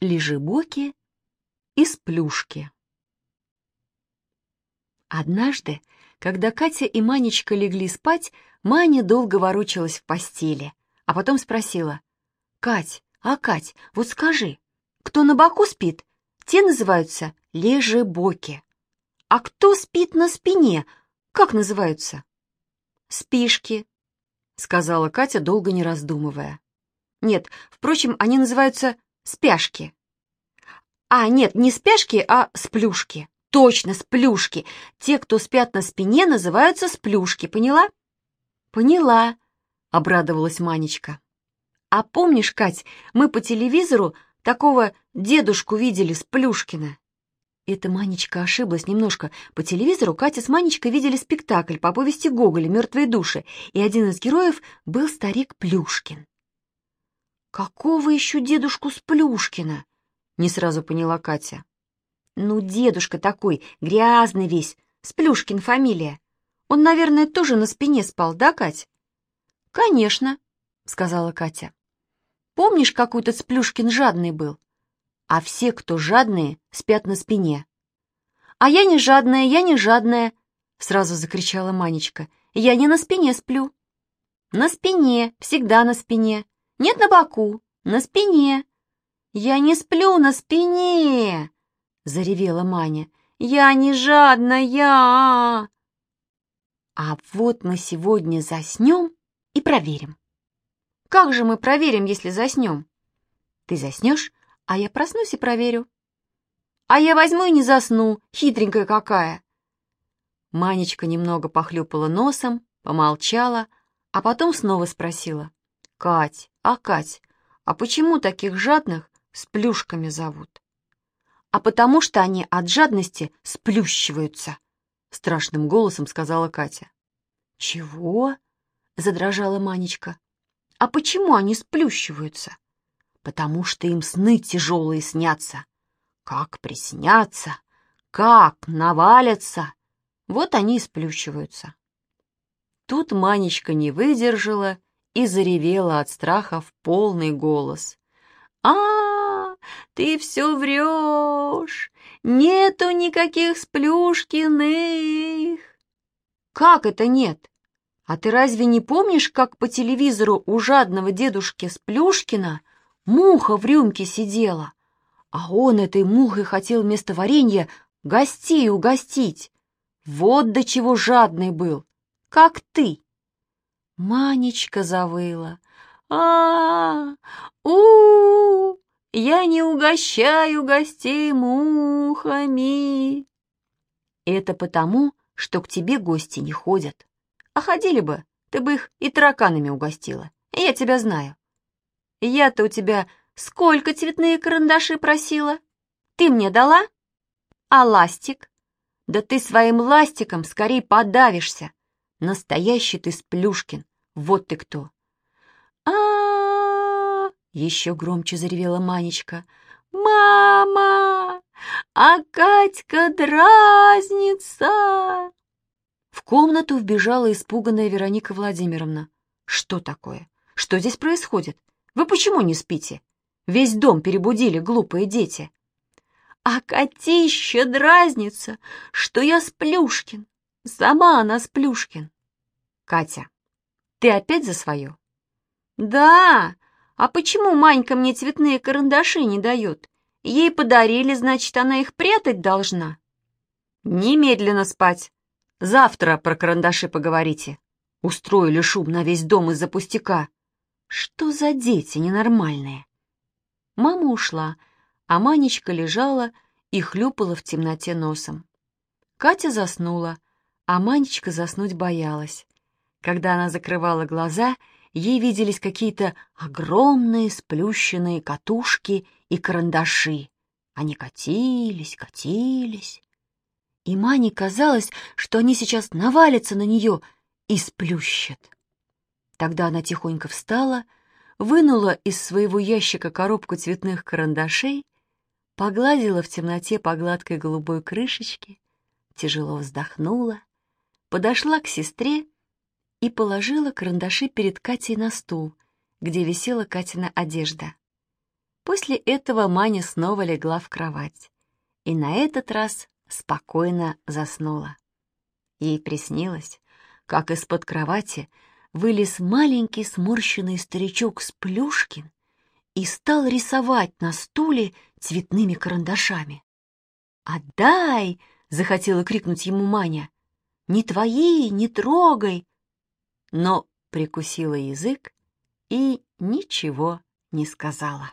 Лежебоки из плюшки. Однажды, когда Катя и Манечка легли спать, Маня долго ворочалась в постели, а потом спросила. «Кать, а Кать, вот скажи, кто на боку спит, те называются лежебоки. А кто спит на спине, как называются?» «Спишки», — сказала Катя, долго не раздумывая. «Нет, впрочем, они называются спяшки». «А, нет, не спяшки, а сплюшки». «Точно, сплюшки. Те, кто спят на спине, называются сплюшки, поняла?» «Поняла», — обрадовалась Манечка. «А помнишь, Кать, мы по телевизору такого дедушку видели с Плюшкина?» Это Манечка ошиблась немножко. По телевизору Катя с Манечкой видели спектакль по повести Гоголя «Мертвые души», и один из героев был старик Плюшкин. «Какого еще дедушку с Плюшкина?» — не сразу поняла Катя. «Ну, дедушка такой, грязный весь, с Плюшкин фамилия. Он, наверное, тоже на спине спал, да, Кать?» «Конечно», — сказала Катя. «Помнишь, какой то Сплюшкин жадный был? а все, кто жадные, спят на спине. «А я не жадная, я не жадная!» — сразу закричала Манечка. «Я не на спине сплю». «На спине, всегда на спине. Нет на боку, на спине». «Я не сплю на спине!» — заревела Маня. «Я не жадная!» «А вот мы сегодня заснем и проверим». «Как же мы проверим, если заснем?» «Ты заснешь, а я проснусь и проверю. А я возьму и не засну, хитренькая какая. Манечка немного похлюпала носом, помолчала, а потом снова спросила. «Кать, а Кать, а почему таких жадных с плюшками зовут?» «А потому что они от жадности сплющиваются», — страшным голосом сказала Катя. «Чего?» — задрожала Манечка. «А почему они сплющиваются?» потому что им сны тяжелые снятся. Как приснятся, как навалятся, вот они и сплющиваются. Тут Манечка не выдержала и заревела от страха в полный голос. «А, ты все врешь! Нету никаких Сплюшкиных!» «Как это нет? А ты разве не помнишь, как по телевизору у жадного дедушки Сплюшкина Муха в рюмке сидела, а он этой мухой хотел вместо варенья гостей угостить. Вот до чего жадный был, как ты. Манечка завыла. а, -а, у, я не угощаю гостей мухами. Это потому, что к тебе гости не ходят. А ходили бы, ты бы их и тараканами угостила. Я тебя знаю. Я-то у тебя сколько цветные карандаши просила? Ты мне дала? А ластик? Да ты своим ластиком скорее подавишься. Настоящий ты Сплюшкин, вот ты кто. а, еще громче заревела Манечка. «Мама! А Катька дразнится!» В комнату вбежала испуганная Вероника Владимировна. «Что такое? Что здесь происходит? Вы почему не спите? Весь дом перебудили глупые дети. А котища дразнится, что я Сплюшкин. Сама она Сплюшкин. Катя, ты опять за свое? Да, а почему Манька мне цветные карандаши не дает? Ей подарили, значит, она их прятать должна. Немедленно спать. Завтра про карандаши поговорите. Устроили шум на весь дом из-за пустяка. Что за дети ненормальные? Мама ушла, а Манечка лежала и хлюпала в темноте носом. Катя заснула, а Манечка заснуть боялась. Когда она закрывала глаза, ей виделись какие-то огромные сплющенные катушки и карандаши. Они катились, катились. И Мане казалось, что они сейчас навалятся на нее и сплющат. Тогда она тихонько встала, вынула из своего ящика коробку цветных карандашей, погладила в темноте по гладкой голубой крышечке, тяжело вздохнула, подошла к сестре и положила карандаши перед Катей на стул, где висела Катина одежда. После этого Маня снова легла в кровать и на этот раз спокойно заснула. Ей приснилось, как из-под кровати вылез маленький сморщенный старичок с Плюшкин и стал рисовать на стуле цветными карандашами. «Отдай!» — захотела крикнуть ему Маня. «Не твои, не трогай!» Но прикусила язык и ничего не сказала.